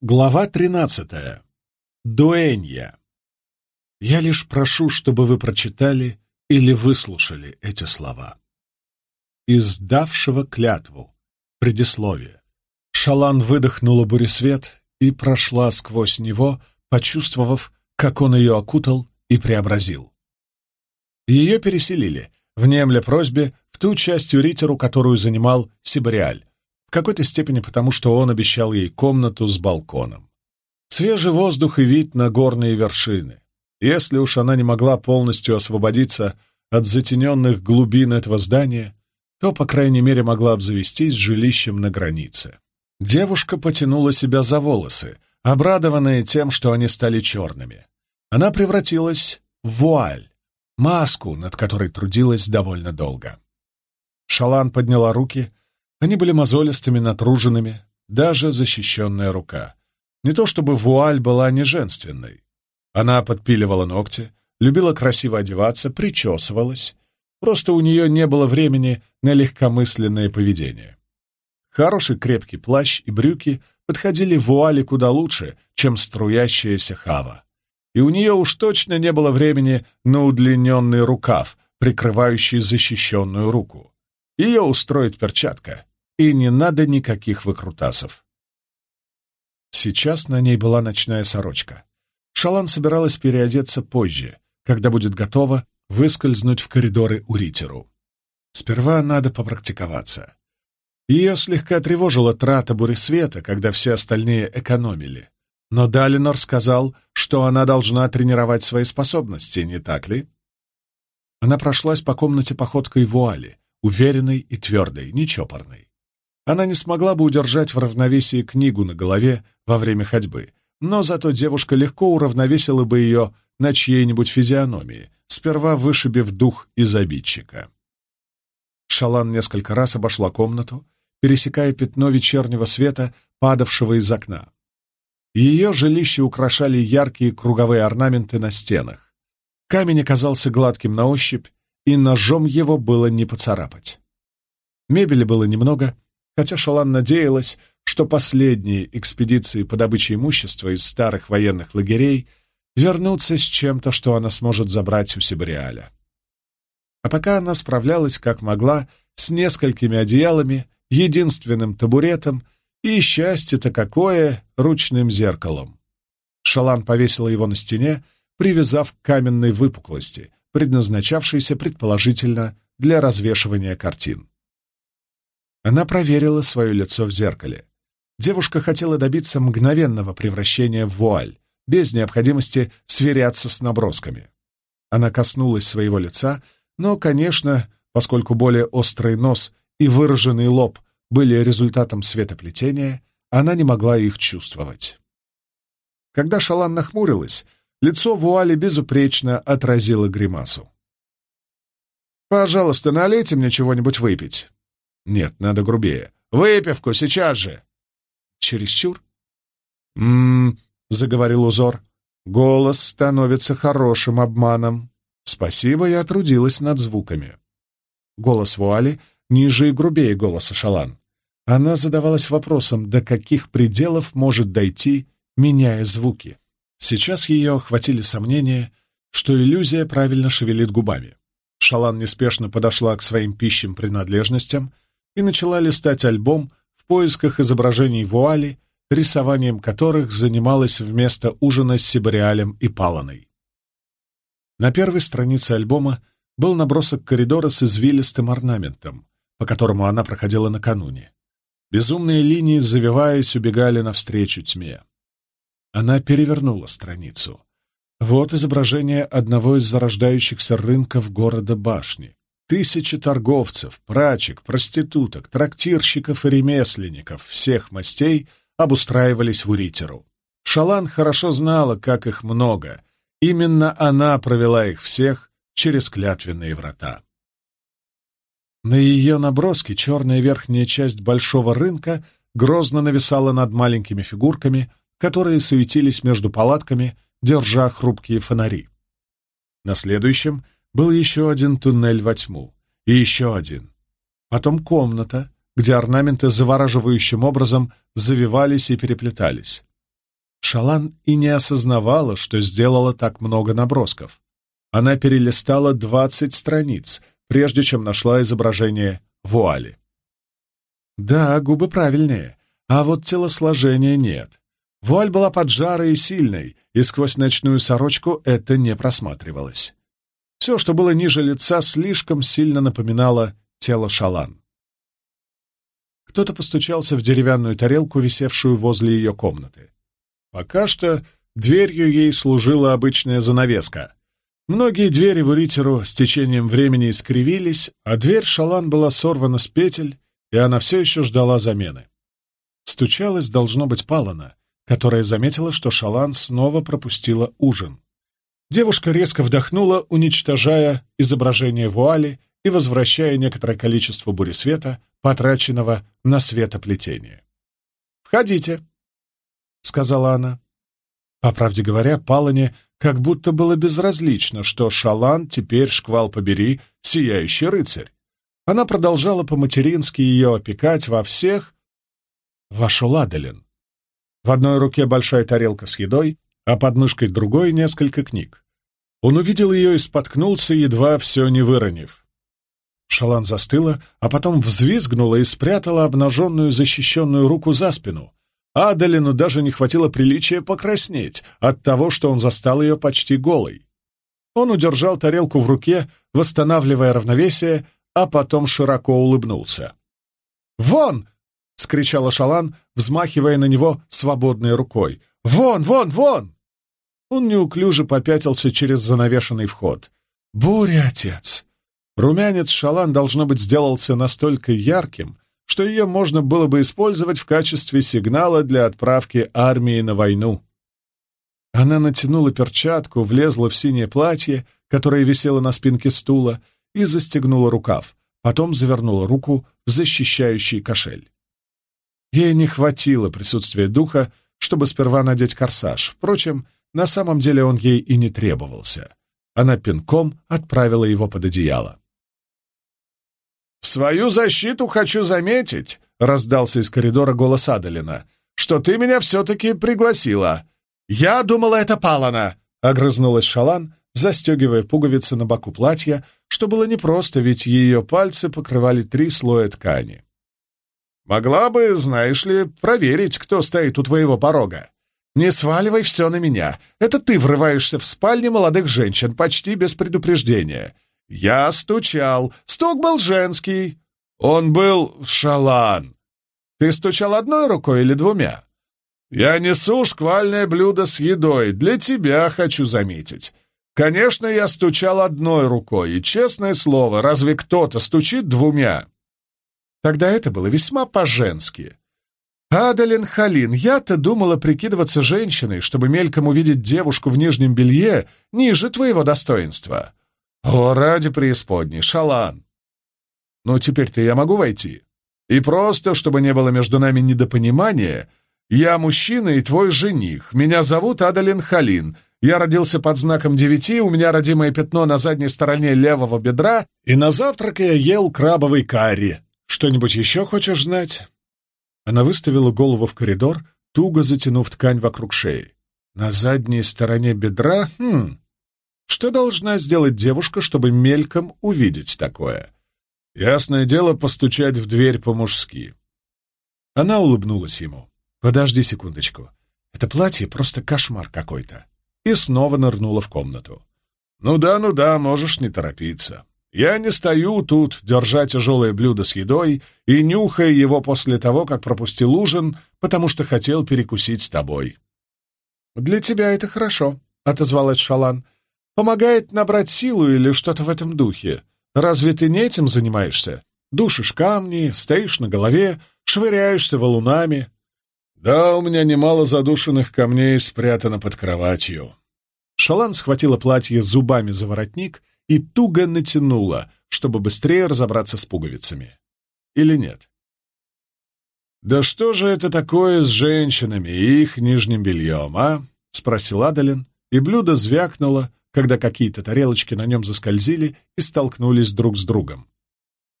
Глава тринадцатая. Дуэнья. Я лишь прошу, чтобы вы прочитали или выслушали эти слова. Из давшего клятву. Предисловие. Шалан выдохнула буресвет и прошла сквозь него, почувствовав, как он ее окутал и преобразил. Ее переселили, внемля просьбе, в ту часть Юритеру, которую занимал Сибариаль, в какой-то степени потому, что он обещал ей комнату с балконом. Свежий воздух и вид на горные вершины. Если уж она не могла полностью освободиться от затененных глубин этого здания, то, по крайней мере, могла обзавестись жилищем на границе. Девушка потянула себя за волосы, обрадованная тем, что они стали черными. Она превратилась в вуаль, маску, над которой трудилась довольно долго. Шалан подняла руки — они были мозолистыми, натруженными, даже защищенная рука. Не то чтобы вуаль была не женственной. Она подпиливала ногти, любила красиво одеваться, причесывалась. Просто у нее не было времени на легкомысленное поведение. Хороший крепкий плащ и брюки подходили вуали куда лучше, чем струящаяся хава. И у нее уж точно не было времени на удлиненный рукав, прикрывающий защищенную руку. Ее устроит перчатка, и не надо никаких выкрутасов. Сейчас на ней была ночная сорочка. Шалан собиралась переодеться позже, когда будет готова выскользнуть в коридоры у Ритеру. Сперва надо попрактиковаться. Ее слегка тревожила трата света, когда все остальные экономили. Но Далинор сказал, что она должна тренировать свои способности, не так ли? Она прошлась по комнате походкой вуали, уверенной и твердой, нечопорной. Она не смогла бы удержать в равновесии книгу на голове во время ходьбы, но зато девушка легко уравновесила бы ее на чьей-нибудь физиономии, сперва вышибив дух из обидчика. Шалан несколько раз обошла комнату, пересекая пятно вечернего света, падавшего из окна. Ее жилище украшали яркие круговые орнаменты на стенах. Камень оказался гладким на ощупь, и ножом его было не поцарапать. Мебели было немного, хотя Шалан надеялась, что последние экспедиции по добыче имущества из старых военных лагерей вернутся с чем-то, что она сможет забрать у Сибриаля. А пока она справлялась как могла с несколькими одеялами, единственным табуретом и, счастье-то какое, ручным зеркалом. Шалан повесила его на стене, привязав к каменной выпуклости, предназначавшейся предположительно для развешивания картин. Она проверила свое лицо в зеркале. Девушка хотела добиться мгновенного превращения в вуаль, без необходимости сверяться с набросками. Она коснулась своего лица, но, конечно, поскольку более острый нос и выраженный лоб были результатом светоплетения, она не могла их чувствовать. Когда Шалан нахмурилась, лицо вуали безупречно отразило гримасу. «Пожалуйста, налейте мне чего-нибудь выпить». Нет, надо грубее. Выпивку, сейчас же. Чересчур? М-м, заговорил узор. Голос становится хорошим обманом. Спасибо, я трудилась над звуками. Голос Вуали ниже и грубее голоса Шалан. Она задавалась вопросом, до каких пределов может дойти, меняя звуки. Сейчас ее охватили сомнения, что иллюзия правильно шевелит губами. Шалан неспешно подошла к своим пищим принадлежностям — и начала листать альбом в поисках изображений вуали, рисованием которых занималась вместо ужина с Сибариалем и Паланой. На первой странице альбома был набросок коридора с извилистым орнаментом, по которому она проходила накануне. Безумные линии, завиваясь, убегали навстречу тьме. Она перевернула страницу. Вот изображение одного из зарождающихся рынков города Башни. Тысячи торговцев, прачек, проституток, трактирщиков и ремесленников всех мастей обустраивались в Уритеру. Шалан хорошо знала, как их много. Именно она провела их всех через клятвенные врата. На ее наброске черная верхняя часть большого рынка грозно нависала над маленькими фигурками, которые суетились между палатками, держа хрупкие фонари. На следующем — был еще один туннель во тьму. И еще один. Потом комната, где орнаменты завораживающим образом завивались и переплетались. Шалан и не осознавала, что сделала так много набросков. Она перелистала двадцать страниц, прежде чем нашла изображение вуали. Да, губы правильные, а вот телосложения нет. Вуаль была поджарой и сильной, и сквозь ночную сорочку это не просматривалось. Все, что было ниже лица, слишком сильно напоминало тело шалан. Кто-то постучался в деревянную тарелку, висевшую возле ее комнаты. Пока что дверью ей служила обычная занавеска. Многие двери в Уритеру с течением времени искривились, а дверь шалан была сорвана с петель, и она все еще ждала замены. Стучалась, должно быть, Палана, которая заметила, что шалан снова пропустила ужин. Девушка резко вдохнула, уничтожая изображение вуали и возвращая некоторое количество буресвета, потраченного на светоплетение. «Входите», — сказала она. По правде говоря, Палане как будто было безразлично, что Шалан теперь, шквал побери, сияющий рыцарь. Она продолжала по-матерински ее опекать во всех. Вошел Аделин. В одной руке большая тарелка с едой, а под мышкой другой несколько книг. Он увидел ее и споткнулся, едва все не выронив. Шалан застыла, а потом взвизгнула и спрятала обнаженную защищенную руку за спину. Адалину даже не хватило приличия покраснеть от того, что он застал ее почти голой. Он удержал тарелку в руке, восстанавливая равновесие, а потом широко улыбнулся. «Вон!» — скричала Шалан, взмахивая на него свободной рукой. «Вон, вон, вон!» Он неуклюже попятился через занавешенный вход. «Буря, отец!» Румянец Шалан, должно быть, сделался настолько ярким, что ее можно было бы использовать в качестве сигнала для отправки армии на войну. Она натянула перчатку, влезла в синее платье, которое висело на спинке стула, и застегнула рукав, потом завернула руку в защищающий кошель. Ей не хватило присутствия духа, чтобы сперва надеть корсаж. Впрочем, на самом деле он ей и не требовался. Она пинком отправила его под одеяло. «В свою защиту хочу заметить», — раздался из коридора голос Адалина, «что ты меня все-таки пригласила». «Я думала, это Палана», — огрызнулась Шалан, застегивая пуговицы на боку платья, что было непросто, ведь ее пальцы покрывали три слоя ткани. «Могла бы, знаешь ли, проверить, кто стоит у твоего порога. Не сваливай все на меня. Это ты врываешься в спальни молодых женщин почти без предупреждения. Я стучал. Стук был женский. Он был шалан. Ты стучал одной рукой или двумя? Я несу шквальное блюдо с едой. Для тебя хочу заметить. Конечно, я стучал одной рукой, и, честное слово, разве кто-то стучит двумя? Тогда это было весьма по-женски. «Адалин Халин, я-то думала прикидываться женщиной, чтобы мельком увидеть девушку в нижнем белье ниже твоего достоинства. «О, ради преисподней, шалан!» «Ну, теперь-то я могу войти. И просто, чтобы не было между нами недопонимания, я мужчина и твой жених. Меня зовут Адалин Халин. Я родился под знаком девяти, у меня родимое пятно на задней стороне левого бедра, и на завтрак я ел крабовый карри. Что-нибудь еще хочешь знать?» Она выставила голову в коридор, туго затянув ткань вокруг шеи. «На задней стороне бедра? Хм, что должна сделать девушка, чтобы мельком увидеть такое? Ясное дело, постучать в дверь по-мужски. Она улыбнулась ему. «Подожди секундочку. Это платье просто кошмар какой-то». И снова нырнула в комнату. «Ну да, ну да, можешь не торопиться. Я не стою тут, держа тяжелое блюдо с едой и нюхая его после того, как пропустил ужин, потому что хотел перекусить с тобой». «Для тебя это хорошо», — отозвалась Шалан. Помогает набрать силу или что-то в этом духе. Разве ты не этим занимаешься? Душишь камни, стоишь на голове, швыряешься валунами. Да, у меня немало задушенных камней спрятано под кроватью. Шалан схватила платье зубами за воротник и туго натянула, чтобы быстрее разобраться с пуговицами. Или нет? «Да что же это такое с женщинами и их нижним бельем, а?» — спросил Адалин, и блюдо звякнуло, когда какие-то тарелочки на нем заскользили и столкнулись друг с другом.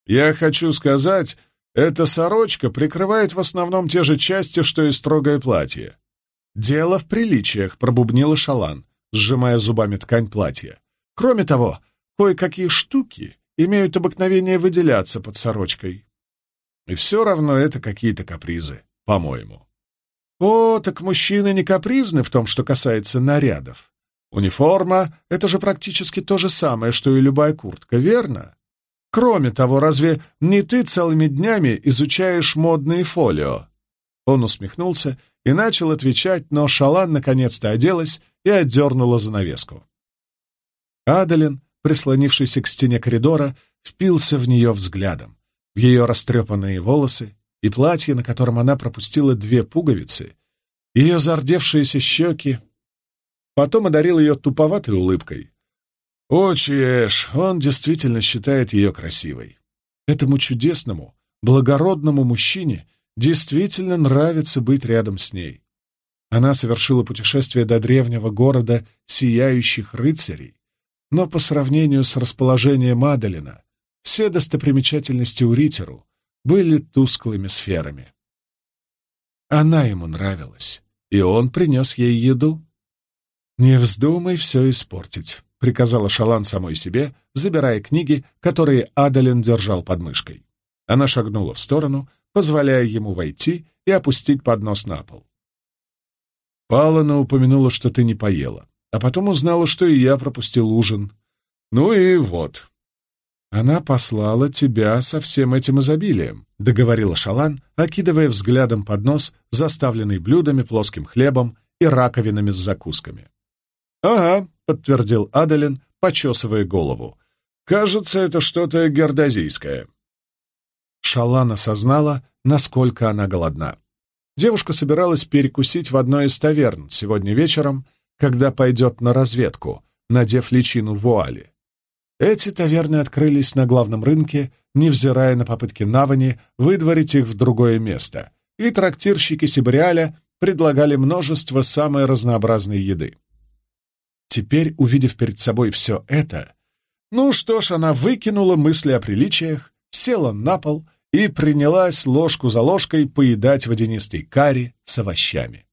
«Я хочу сказать, эта сорочка прикрывает в основном те же части, что и строгое платье. «Дело в приличиях», — пробубнила Шалан, сжимая зубами ткань платья. «Кроме того, кое-какие штуки имеют обыкновение выделяться под сорочкой. И все равно это какие-то капризы, по-моему». «О, так мужчины не капризны в том, что касается нарядов. Униформа — это же практически то же самое, что и любая куртка, верно? Кроме того, разве не ты целыми днями изучаешь модные фолио?» Он усмехнулся и начал отвечать, но Шалан наконец-то оделась и отдернула занавеску. Адалин, прислонившийся к стене коридора, впился в нее взглядом. В ее растрепанные волосы и платье, на котором она пропустила две пуговицы, ее зардевшиеся щеки. Потом одарил ее туповатой улыбкой. О, Чеш, он действительно считает ее красивой. Этому чудесному, благородному мужчине действительно нравится быть рядом с ней. Она совершила путешествие до древнего города сияющих рыцарей, но по сравнению с расположением Мадалина все достопримечательности у Ритеру были тусклыми сферами. Она ему нравилась, и он принес ей еду. «Не вздумай все испортить», — приказала Шалан самой себе, забирая книги, которые Адалин держал под мышкой. Она шагнула в сторону, позволяя ему войти и опустить поднос на пол. Палана упомянула, что ты не поела, а потом узнала, что и я пропустил ужин. Ну и вот. Она послала тебя со всем этим изобилием, — договорила Шалан, окидывая взглядом поднос, заставленный блюдами, плоским хлебом и раковинами с закусками. «Ага», подтвердил Адалин, почесывая голову. «Кажется, это что-то гердозийское». Шалан осознала, насколько она голодна. Девушка собиралась перекусить в одной из таверн сегодня вечером, когда пойдет на разведку, надев личину вуали. Эти таверны открылись на главном рынке, невзирая на попытки Навани выдворить их в другое место, и трактирщики Сибриаля предлагали множество самой разнообразной еды. Теперь, увидев перед собой все это, ну что ж, она выкинула мысли о приличиях, села на пол и принялась ложку за ложкой поедать водянистый карри с овощами.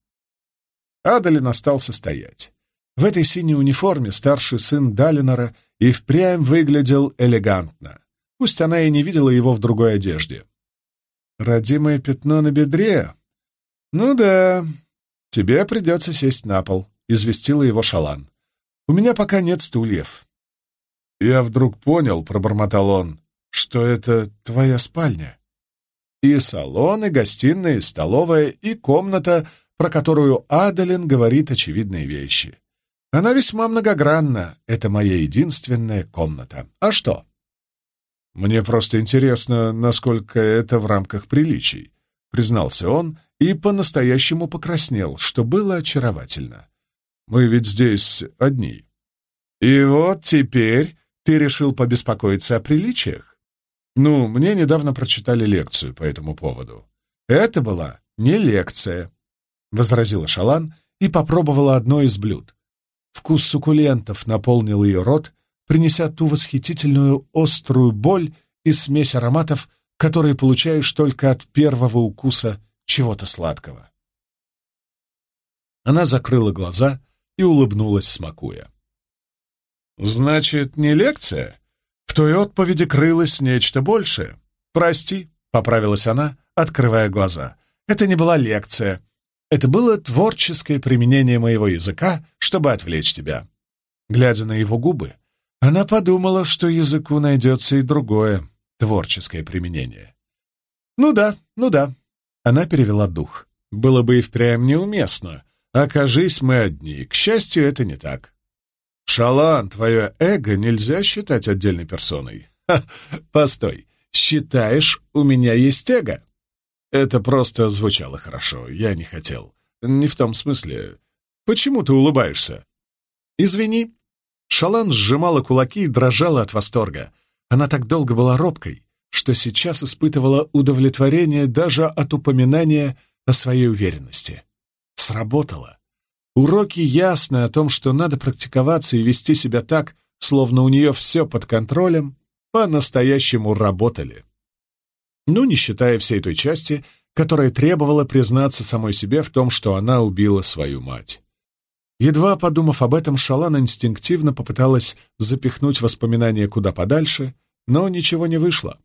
Адалин остался стоять. В этой синей униформе старший сын Далинора и впрямь выглядел элегантно, пусть она и не видела его в другой одежде. «Родимое пятно на бедре? Ну да, тебе придется сесть на пол», — известила его Шалан. У меня пока нет стульев». «Я вдруг понял», — пробормотал он, — «что это твоя спальня». И салон, и гостиная, и столовая, и комната, про которую Адалин говорит очевидные вещи. Она весьма многогранна. Это моя единственная комната. А что? Мне просто интересно, насколько это в рамках приличий, признался он и по-настоящему покраснел, что было очаровательно. Мы ведь здесь одни. И вот теперь ты решил побеспокоиться о приличиях? Ну, мне недавно прочитали лекцию по этому поводу. Это была не лекция, — возразила Шалан и попробовала одно из блюд. Вкус суккулентов наполнил ее рот, принеся ту восхитительную острую боль и смесь ароматов, которые получаешь только от первого укуса чего-то сладкого. Она закрыла глаза и улыбнулась, смакуя. «Значит, не лекция? В той отповеди крылось нечто большее. Прости», — поправилась она, открывая глаза. «Это не была лекция. Это было творческое применение моего языка, чтобы отвлечь тебя». Глядя на его губы, она подумала, что языку найдется и другое творческое применение. «Ну да, ну да». Она перевела дух. Было бы и впрямь неуместно Окажись мы одни. К счастью, это не так. Шалан, твое эго нельзя считать отдельной персоной. Ха, постой, считаешь, у меня есть эго? Это просто звучало хорошо, я не хотел. Не в том смысле. Почему ты улыбаешься? Извини. Шалан сжимала кулаки и дрожала от восторга. Она так долго была робкой, что сейчас испытывала удовлетворение даже от упоминания о своей уверенности сработало. Уроки ясны о том, что надо практиковаться и вести себя так, словно у нее все под контролем, по-настоящему работали. Ну, не считая всей той части, которая требовала признаться самой себе в том, что она убила свою мать. Едва подумав об этом, Шалан инстинктивно попыталась запихнуть воспоминания куда подальше, но ничего не вышло.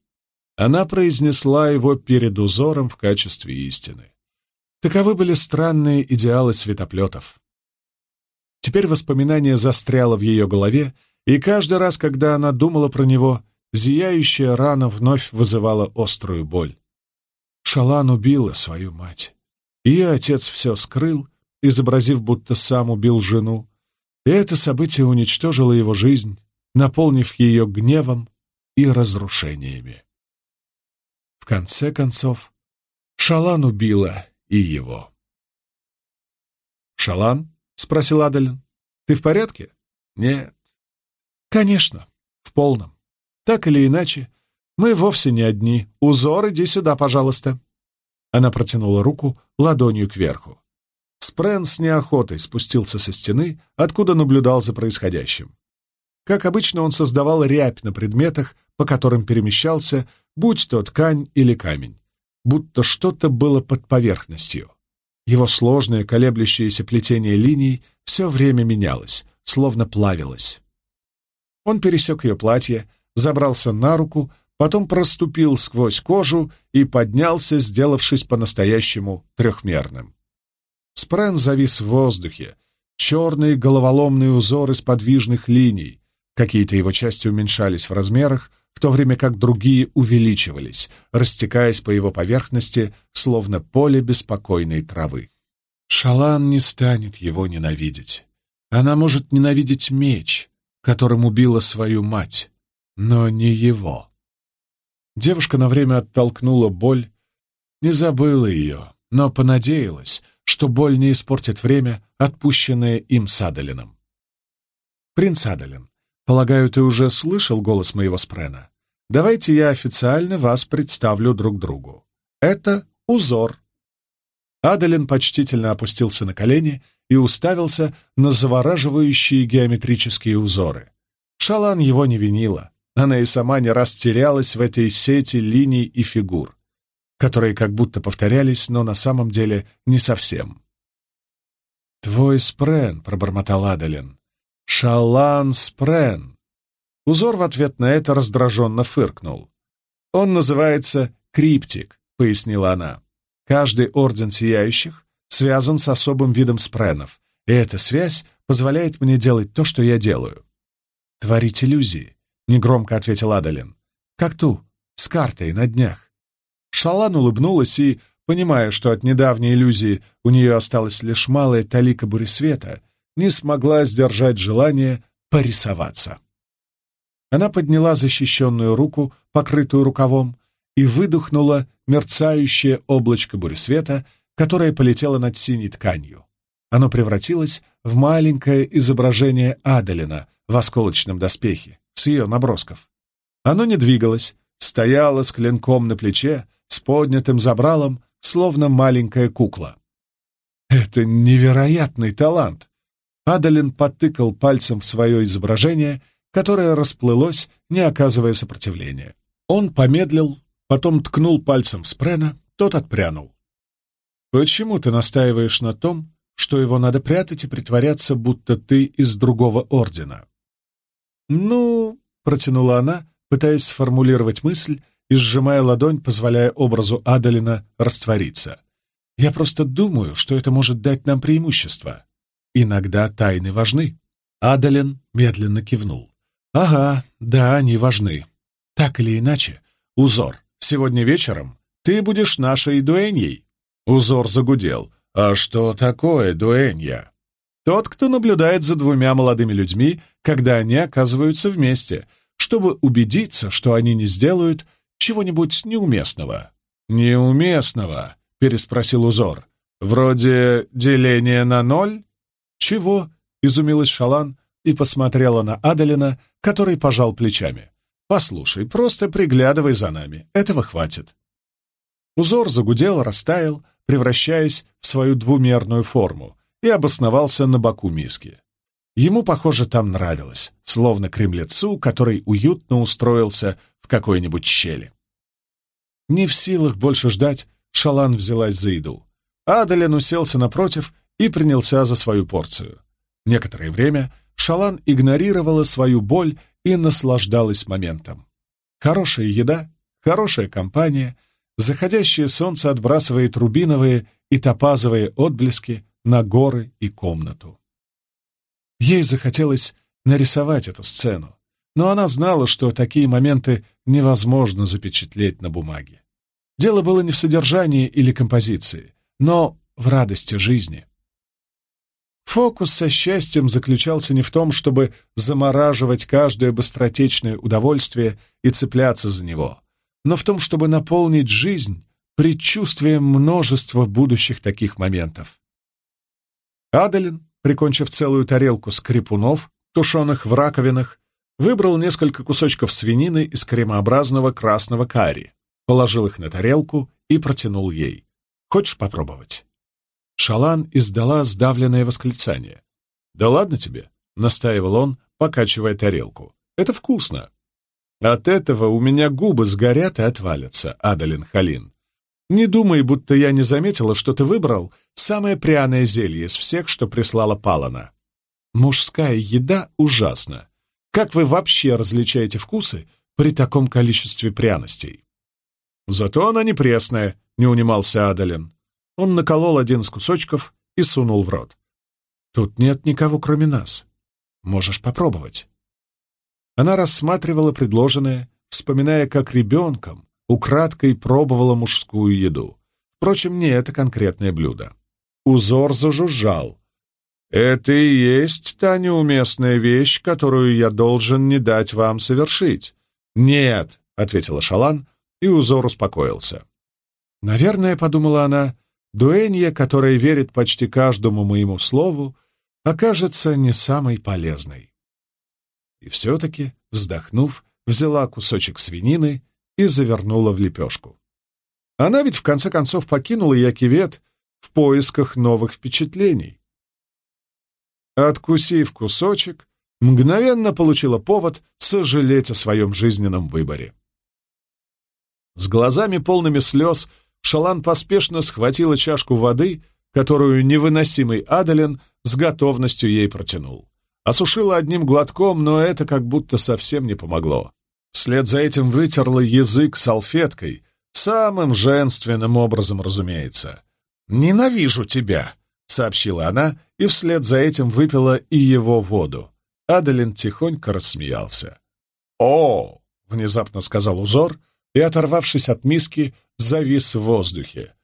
Она произнесла его перед узором в качестве истины. Таковы были странные идеалы светоплетов. Теперь воспоминание застряло в ее голове, и каждый раз, когда она думала про него, зияющая рана вновь вызывала острую боль. Шалан убила свою мать. Ее отец все скрыл, изобразив, будто сам убил жену, и это событие уничтожило его жизнь, наполнив ее гневом и разрушениями. В конце концов, Шалан убила и его. «Шалан?» — спросил Адалин. «Ты в порядке?» «Нет». «Конечно, в полном. Так или иначе, мы вовсе не одни. Узор, иди сюда, пожалуйста». Она протянула руку ладонью кверху. Спрен с неохотой спустился со стены, откуда наблюдал за происходящим. Как обычно, он создавал рябь на предметах, по которым перемещался, будь то ткань или камень, будто что-то было под поверхностью. Его сложное колеблющееся плетение линий все время менялось, словно плавилось. Он пересек ее платье, забрался на руку, потом проступил сквозь кожу и поднялся, сделавшись по-настоящему трехмерным. Спрен завис в воздухе, черный головоломный узор из подвижных линий, какие-то его части уменьшались в размерах, в то время как другие увеличивались, растекаясь по его поверхности, словно поле беспокойной травы. Шалан не станет его ненавидеть. Она может ненавидеть меч, которым убила свою мать, но не его. Девушка на время оттолкнула боль, не забыла ее, но понадеялась, что боль не испортит время, отпущенное им с Адалином. «Принц Адалин, полагаю, ты уже слышал голос моего спрена? Давайте я официально вас представлю друг другу. Это узор». Адалин почтительно опустился на колени и уставился на завораживающие геометрические узоры. Шалан его не винила. Она и сама не раз терялась в этой сети линий и фигур, которые как будто повторялись, но на самом деле не совсем. «Твой спрен», — пробормотал Адалин. «Шалан спрен». Узор в ответ на это раздраженно фыркнул. «Он называется криптик», — пояснила она. «Каждый орден сияющих связан с особым видом спренов, и эта связь позволяет мне делать то, что я делаю. Творить иллюзии, негромко ответил Адалин. «Как ту, с картой на днях». Шалан улыбнулась и, понимая, что от недавней иллюзии у нее осталась лишь малая талика буресвета, не смогла сдержать желание порисоваться. Она подняла защищенную руку, покрытую рукавом, и выдохнула мерцающее облачко буресвета, которое полетело над синей тканью. Оно превратилось в маленькое изображение Адалина в осколочном доспехе с ее набросков. Оно не двигалось, стояло с клинком на плече, с поднятым забралом, словно маленькая кукла. Это невероятный талант! Адалин потыкал пальцем в свое изображение, которое расплылось, не оказывая сопротивления. Он помедлил, потом ткнул пальцем Спрена, тот отпрянул. «Почему ты настаиваешь на том, что его надо прятать и притворяться, будто ты из другого ордена?» «Ну...» — протянула она, пытаясь сформулировать мысль и сжимая ладонь, позволяя образу Адалина раствориться. «Я просто думаю, что это может дать нам преимущество. Иногда тайны важны». Адалин медленно кивнул. «Ага, да, они важны. Так или иначе, узор, сегодня вечером ты будешь нашей дуэньей». Узор загудел. «А что такое дуэнья?» Тот, кто наблюдает за двумя молодыми людьми, когда они оказываются вместе, чтобы убедиться, что они не сделают чего-нибудь неуместного. «Неуместного?» — переспросил узор. «Вроде деления на ноль?» «Чего?» — изумилась Шалан и посмотрела на Адалина, который пожал плечами. «Послушай, просто приглядывай за нами. Этого хватит». Узор загудел, растаял, превращаясь в свою двумерную форму, и обосновался на боку миски. Ему, похоже, там нравилось, словно кремлецу, который уютно устроился в какой-нибудь щели. Не в силах больше ждать, Шалан взялась за еду. Адален уселся напротив и принялся за свою порцию. Некоторое время Шалан игнорировала свою боль и наслаждалась моментом. Хорошая еда, хорошая компания, заходящее солнце отбрасывает рубиновые и топазовые отблески на горы и комнату. Ей захотелось нарисовать эту сцену, но она знала, что такие моменты невозможно запечатлеть на бумаге. Дело было не в содержании или композиции, но в радости жизни. Фокус со счастьем заключался не в том, чтобы замораживать каждое быстротечное удовольствие и цепляться за него, но в том, чтобы наполнить жизнь предчувствием множества будущих таких моментов. Адалин, прикончив целую тарелку скрипунов, тушеных в раковинах, выбрал несколько кусочков свинины из кремообразного красного карри, положил их на тарелку и протянул ей. «Хочешь попробовать?» Шалан издала сдавленное восклицание. «Да ладно тебе», — настаивал он, покачивая тарелку. «Это вкусно». «От этого у меня губы сгорят и отвалятся, Адалин Халин. Не думай, будто я не заметила, что ты выбрал самое пряное зелье из всех, что прислала Палана. Мужская еда ужасна. Как вы вообще различаете вкусы при таком количестве пряностей?» «Зато она не пресная», — не унимался Адалин. Он наколол один из кусочков и сунул в рот. «Тут нет никого, кроме нас. Можешь попробовать». Она рассматривала предложенное, вспоминая, как ребенком украдкой пробовала мужскую еду. Впрочем, не это конкретное блюдо. Узор зажужжал. «Это и есть та неуместная вещь, которую я должен не дать вам совершить». «Нет», — ответила Шалан, и узор успокоился. «Наверное, — подумала она, Дуэнья, которая верит почти каждому моему слову, окажется не самой полезной. И все-таки, вздохнув, взяла кусочек свинины и завернула в лепешку. Она ведь в конце концов покинула Якивет в поисках новых впечатлений. Откусив кусочек, мгновенно получила повод сожалеть о своем жизненном выборе. С глазами полными слез Шалан поспешно схватила чашку воды, которую невыносимый Адален с готовностью ей протянул. Осушила одним глотком, но это как будто совсем не помогло. Вслед за этим вытерла язык салфеткой, самым женственным образом, разумеется. «Ненавижу тебя!» — сообщила она, и вслед за этим выпила и его воду. Адалин тихонько рассмеялся. «О!» — внезапно сказал узор, и, оторвавшись от миски, завис в воздухе.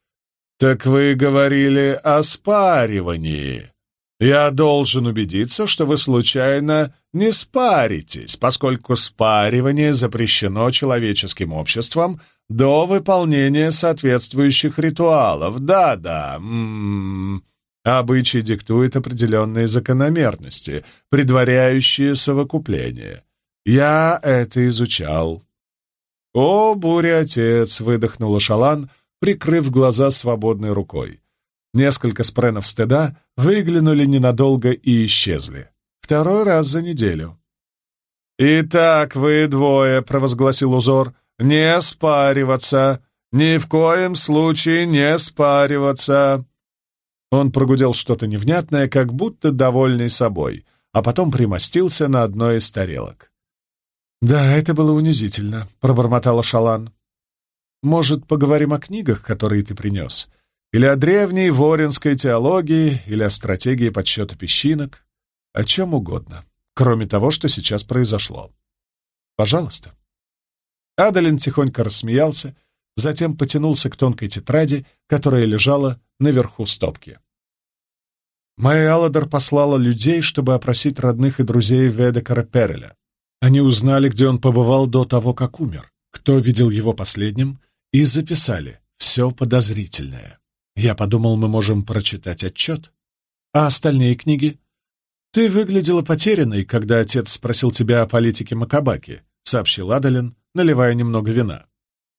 «Так вы говорили о спаривании. Я должен убедиться, что вы случайно не спаритесь, поскольку спаривание запрещено человеческим обществом до выполнения соответствующих ритуалов. Да-да, м-м-м. Обычай диктует определенные закономерности, предваряющие совокупление. Я это изучал. «О, буря-отец!» — выдохнула Шалан, прикрыв глаза свободной рукой. Несколько спренов стыда выглянули ненадолго и исчезли. Второй раз за неделю. «Итак, вы двое», — провозгласил узор, — «не спариваться! Ни в коем случае не спариваться!» Он прогудел что-то невнятное, как будто довольный собой, а потом примостился на одной из тарелок. «Да, это было унизительно», — пробормотала Шалан. «Может, поговорим о книгах, которые ты принес? Или о древней воринской теологии, или о стратегии подсчета песчинок? О чем угодно, кроме того, что сейчас произошло. Пожалуйста». Адалин тихонько рассмеялся, затем потянулся к тонкой тетради, которая лежала наверху стопки. Майя Алладор послала людей, чтобы опросить родных и друзей Ведекара Переля. Они узнали, где он побывал до того, как умер, кто видел его последним, и записали все подозрительное. Я подумал, мы можем прочитать отчет. А остальные книги? Ты выглядела потерянной, когда отец спросил тебя о политике Макабаки, сообщил Адалин, наливая немного вина.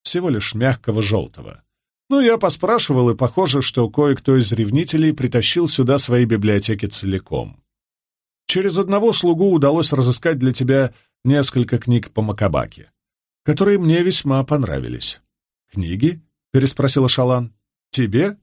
Всего лишь мягкого желтого. Ну, я поспрашивал, и похоже, что кое-кто из ревнителей притащил сюда свои библиотеки целиком. Через одного слугу удалось разыскать для тебя несколько книг по Макабаке, которые мне весьма понравились. «Книги?» — переспросила Шалан. Тебе?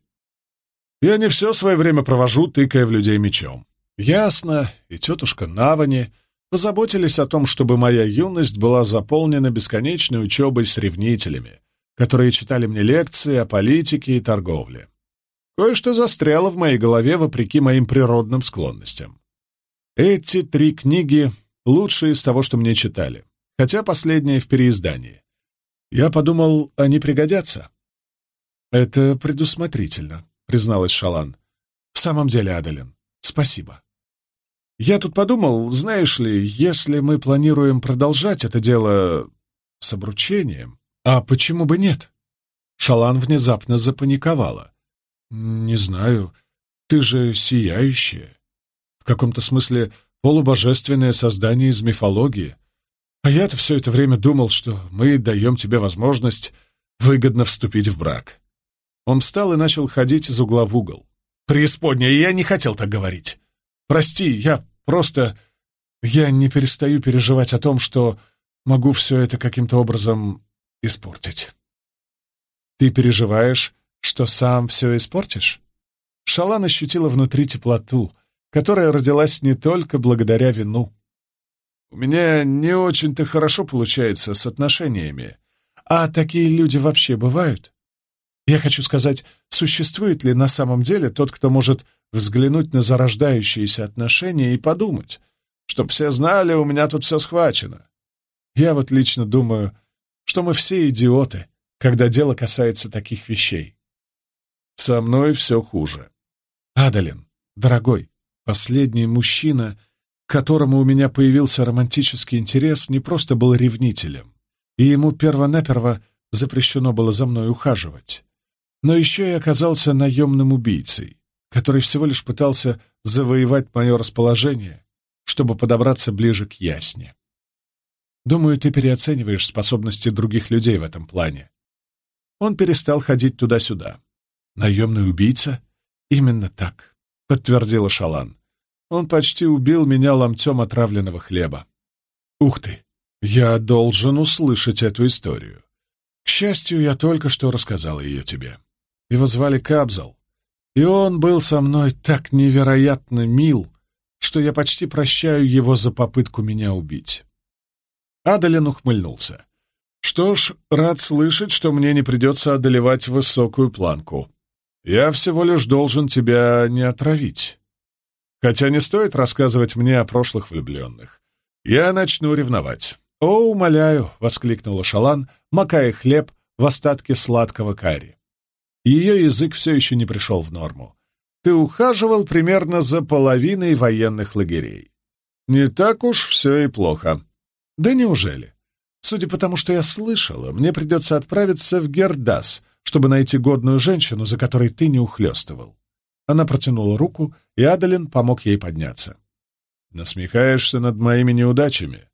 Я не все свое время провожу, тыкая в людей мечом. Ясно, и тетушка Навани позаботились о том, чтобы моя юность была заполнена бесконечной учебой с ревнителями, которые читали мне лекции о политике и торговле. Кое-что застряло в моей голове вопреки моим природным склонностям. Эти три книги — лучшие из того, что мне читали, хотя последние в переиздании. Я подумал, они пригодятся. «Это предусмотрительно», — призналась Шалан. «В самом деле, Адалин, спасибо». «Я тут подумал, знаешь ли, если мы планируем продолжать это дело с обручением, а почему бы нет?» Шалан внезапно запаниковала. «Не знаю, ты же сияющая. В каком-то смысле полубожественное создание из мифологии. А я-то все это время думал, что мы даем тебе возможность выгодно вступить в брак. Он встал и начал ходить из угла в угол. «Преисподняя, я не хотел так говорить. Прости, я просто... Я не перестаю переживать о том, что могу все это каким-то образом испортить». «Ты переживаешь, что сам все испортишь?» Шалан ощутила внутри теплоту, которая родилась не только благодаря вину. «У меня не очень-то хорошо получается с отношениями. А такие люди вообще бывают?» Я хочу сказать, существует ли на самом деле тот, кто может взглянуть на зарождающиеся отношения и подумать, чтоб все знали, у меня тут все схвачено. Я вот лично думаю, что мы все идиоты, когда дело касается таких вещей. Со мной все хуже. Адалин, дорогой, последний мужчина, к которому у меня появился романтический интерес, не просто был ревнителем, и ему перво-наперво запрещено было за мной ухаживать но еще и оказался наемным убийцей, который всего лишь пытался завоевать мое расположение, чтобы подобраться ближе к ясне. Думаю, ты переоцениваешь способности других людей в этом плане. Он перестал ходить туда-сюда. Наемный убийца? Именно так, подтвердила Шалан. Он почти убил меня ломтем отравленного хлеба. Ух ты! Я должен услышать эту историю. К счастью, я только что рассказал ее тебе. Его звали Кабзал, и он был со мной так невероятно мил, что я почти прощаю его за попытку меня убить. Адалин ухмыльнулся. «Что ж, рад слышать, что мне не придется одолевать высокую планку. Я всего лишь должен тебя не отравить. Хотя не стоит рассказывать мне о прошлых влюбленных. Я начну ревновать». «О, умоляю!» — воскликнула Шалан, макая хлеб в остатке сладкого карри. Ее язык все еще не пришел в норму. Ты ухаживал примерно за половиной военных лагерей. Не так уж все и плохо. Да неужели? Судя по тому, что я слышала, мне придется отправиться в Гердас, чтобы найти годную женщину, за которой ты не ухлёстывал. Она протянула руку, и Адалин помог ей подняться. «Насмехаешься над моими неудачами?»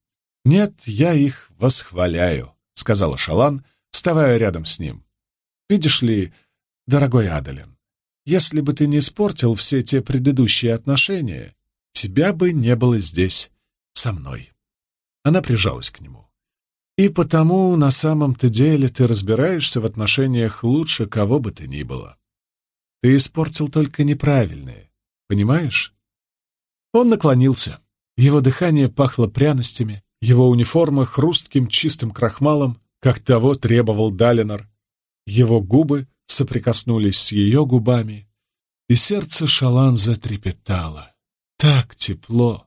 «Нет, я их восхваляю», — сказала Шалан, вставая рядом с ним. «Видишь ли, Дорогой Адалин, если бы ты не испортил все те предыдущие отношения, тебя бы не было здесь со мной. Она прижалась к нему. И потому на самом-то деле ты разбираешься в отношениях лучше кого бы ты ни было. Ты испортил только неправильные, понимаешь? Он наклонился. Его дыхание пахло пряностями, его униформа хрустким чистым крахмалом, как того требовал Далинор. Его губы соприкоснулись с ее губами, и сердце Шалан затрепетало. Так тепло.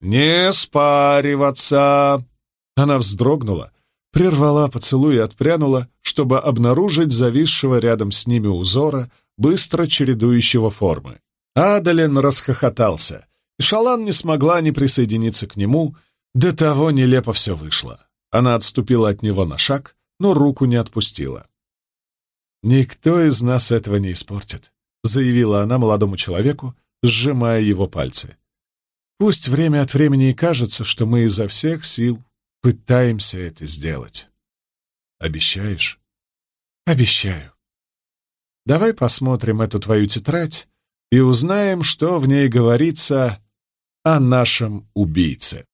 «Не спариваться!» Она вздрогнула, прервала поцелуй и отпрянула, чтобы обнаружить зависшего рядом с ними узора, быстро чередующего формы. Адален расхохотался, и Шалан не смогла не присоединиться к нему, до того нелепо все вышло. Она отступила от него на шаг, но руку не отпустила. «Никто из нас этого не испортит», — заявила она молодому человеку, сжимая его пальцы. «Пусть время от времени и кажется, что мы изо всех сил пытаемся это сделать. Обещаешь?» «Обещаю. Давай посмотрим эту твою тетрадь и узнаем, что в ней говорится о нашем убийце».